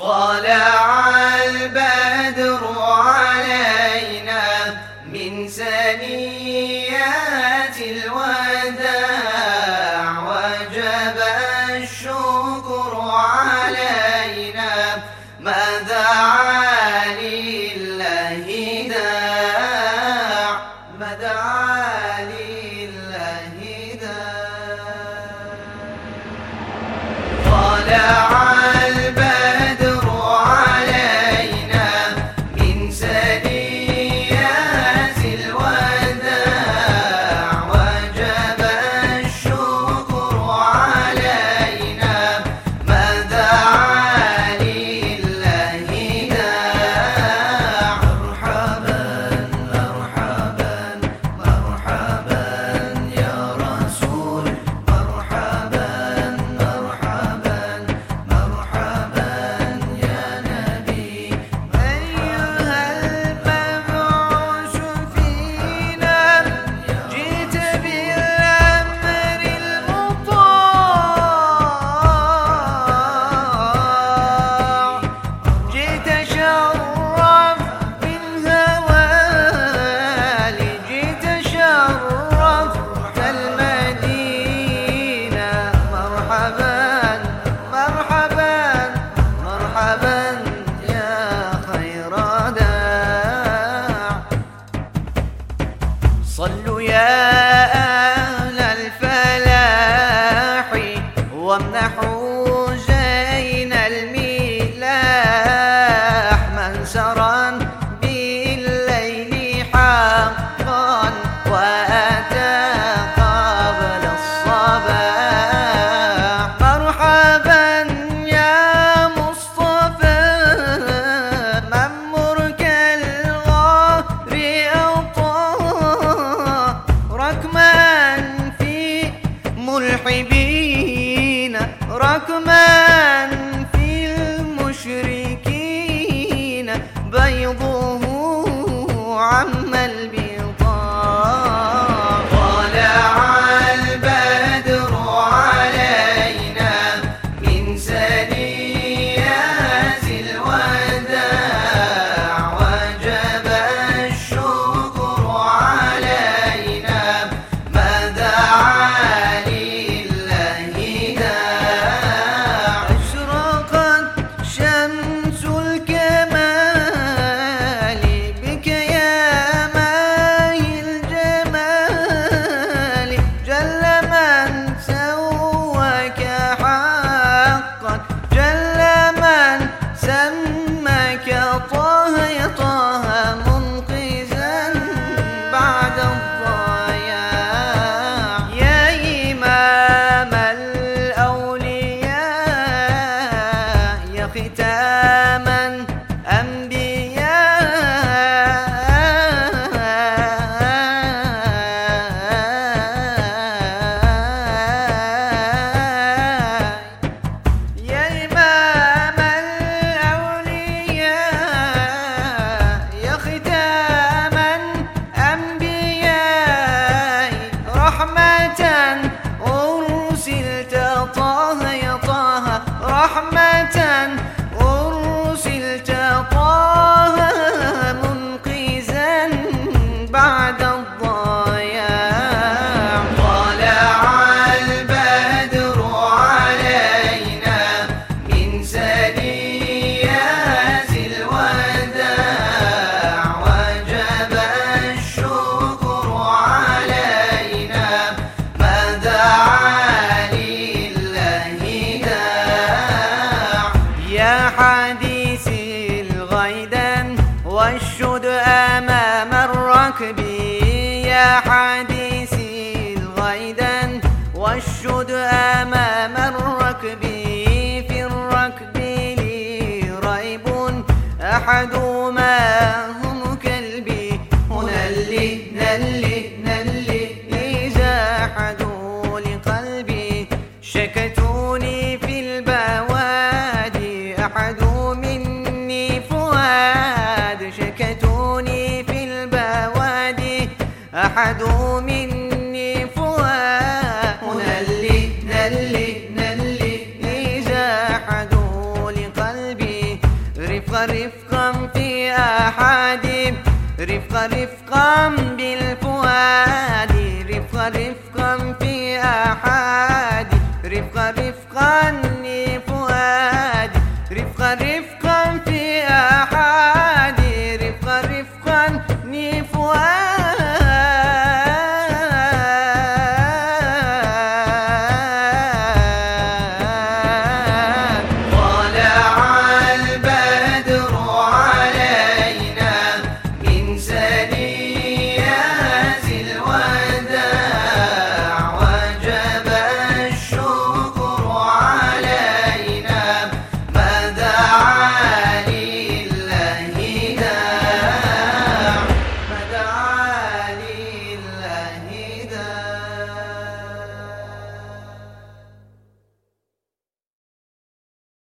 طلع وامنحوا بيض اقعد أمام الركب يا حديثي الغيدا واشد أمام الركب في الركب لي ريب. أحد ما هم كلبي. هنا اللي نلي نلي إذا حدوا لقلبي شكت جحدوا مني فؤاد منلي نلي نلي. جحدوا لقلبي رفقا رفقا في أحد. رفقا رفقا بالفؤاد. رفقا رفقا في أحد. رفقا رفقا لفؤادي رفقا رفقا